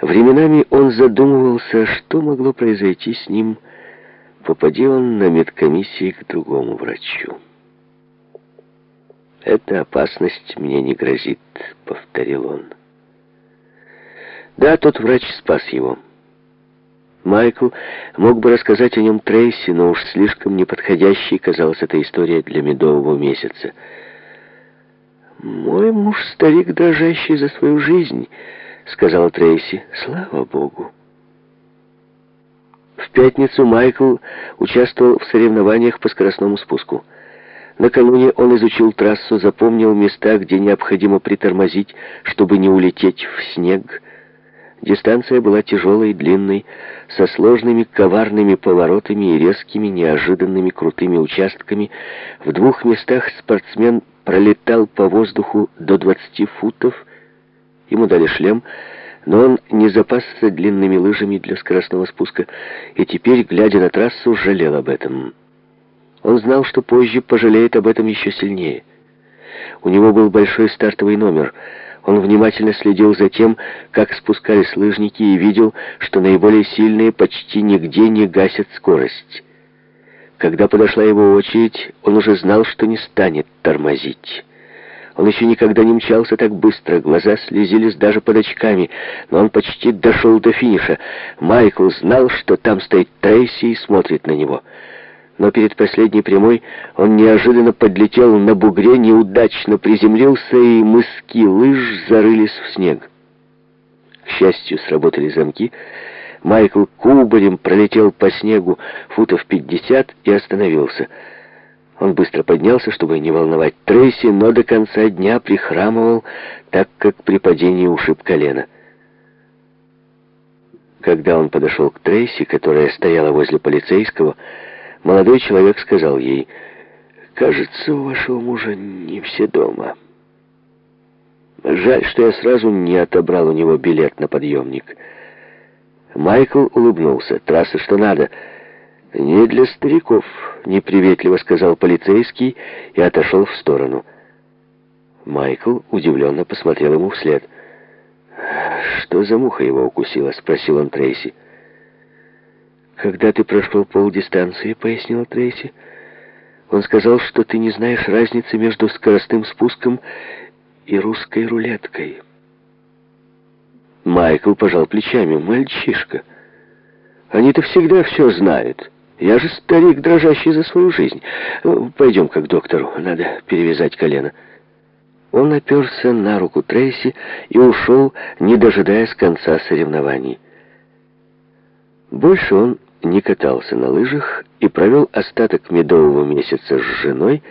Временами он задумывался, что могло произойти с ним, попади он на медкомиссии к другому врачу. «Эта опасность мне не грозит», — повторил он. Да, тот врач спас его. Майкл мог бы рассказать о нем Трейси, но уж слишком неподходящей казалась эта история для медового месяца. «Мой муж старик, дрожащий за свою жизнь», — сказала Трейси. «Слава Богу». В пятницу Майкл участвовал в соревнованиях по скоростному спуску. Накануне он изучил трассу, запомнил места, где необходимо притормозить, чтобы не улететь в снег, Дистанция была тяжелой и длинной, со сложными коварными поворотами и резкими, неожиданными крутыми участками. В двух местах спортсмен пролетал по воздуху до 20 футов. Ему дали шлем, но он не запасся длинными лыжами для скоростного спуска, и теперь, глядя на трассу, жалел об этом. Он знал, что позже пожалеет об этом еще сильнее. У него был большой стартовый номер — он внимательно следил за тем, как спускались лыжники, и видел, что наиболее сильные почти нигде не гасят скорость. Когда подошла его очередь, он уже знал, что не станет тормозить. Он еще никогда не мчался так быстро, глаза слезились даже под очками, но он почти дошел до финиша. Майкл знал, что там стоит Трейси и смотрит на него — но перед последней прямой он неожиданно подлетел на бугре, неудачно приземлился, и мыски лыж зарылись в снег. К счастью, сработали замки. Майкл кубарем пролетел по снегу футов пятьдесят и остановился. Он быстро поднялся, чтобы не волновать Трейси, но до конца дня прихрамывал, так как при падении ушиб колено. Когда он подошел к Трейси, которая стояла возле полицейского, Молодой человек сказал ей, «Кажется, у вашего мужа не все дома. Жаль, что я сразу не отобрал у него билет на подъемник». Майкл улыбнулся. «Трасса что надо». «Не для стариков», — неприветливо сказал полицейский и отошел в сторону. Майкл удивленно посмотрел ему вслед. «Что за муха его укусила?» — спросил он Трейси. «Когда ты прошел полдистанции», — пояснила Трейси, «он сказал, что ты не знаешь разницы между скоростным спуском и русской рулеткой». Майкл пожал плечами. «Мальчишка, они-то всегда все знают. Я же старик, дрожащий за свою жизнь. Пойдем-ка к доктору, надо перевязать колено». Он оперся на руку Трейси и ушел, не дожидаясь конца соревнований. Больше он не катался на лыжах и провел остаток медового месяца с женой,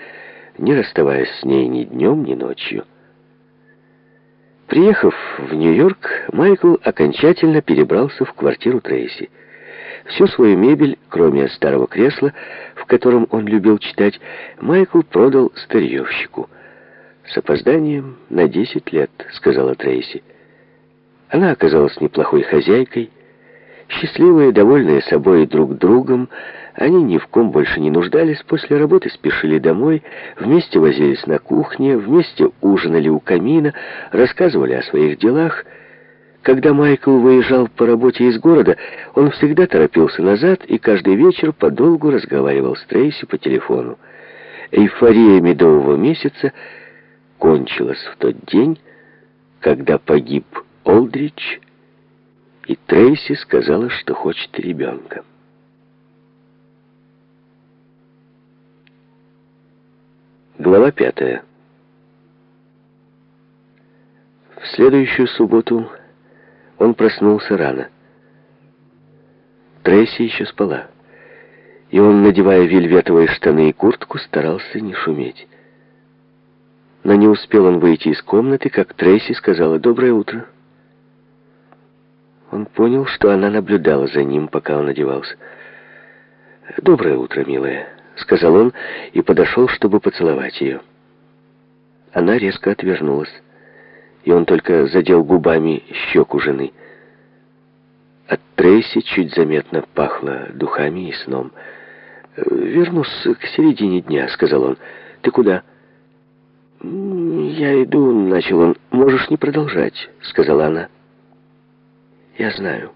не расставаясь с ней ни днем, ни ночью. Приехав в Нью-Йорк, Майкл окончательно перебрался в квартиру Трейси. Всю свою мебель, кроме старого кресла, в котором он любил читать, Майкл продал старьевщику. «С опозданием на 10 лет», — сказала Трейси. Она оказалась неплохой хозяйкой, Счастливые, довольные собой и друг другом, они ни в ком больше не нуждались, после работы спешили домой, вместе возились на кухне, вместе ужинали у камина, рассказывали о своих делах. Когда Майкл выезжал по работе из города, он всегда торопился назад и каждый вечер подолгу разговаривал с Трейси по телефону. Эйфория медового месяца кончилась в тот день, когда погиб Олдрич, и Трейси сказала, что хочет ребенка. Глава пятая. В следующую субботу он проснулся рано. Трейси еще спала, и он, надевая вельветовые штаны и куртку, старался не шуметь. Но не успел он выйти из комнаты, как Трейси сказала «Доброе утро». Он понял, что она наблюдала за ним, пока он одевался. «Доброе утро, милая», — сказал он и подошел, чтобы поцеловать ее. Она резко отвернулась, и он только задел губами щеку жены. От Трейси чуть заметно пахло духами и сном. «Вернусь к середине дня», — сказал он. «Ты куда?» «Я иду», — начал он. «Можешь не продолжать», — сказала она. Я знаю.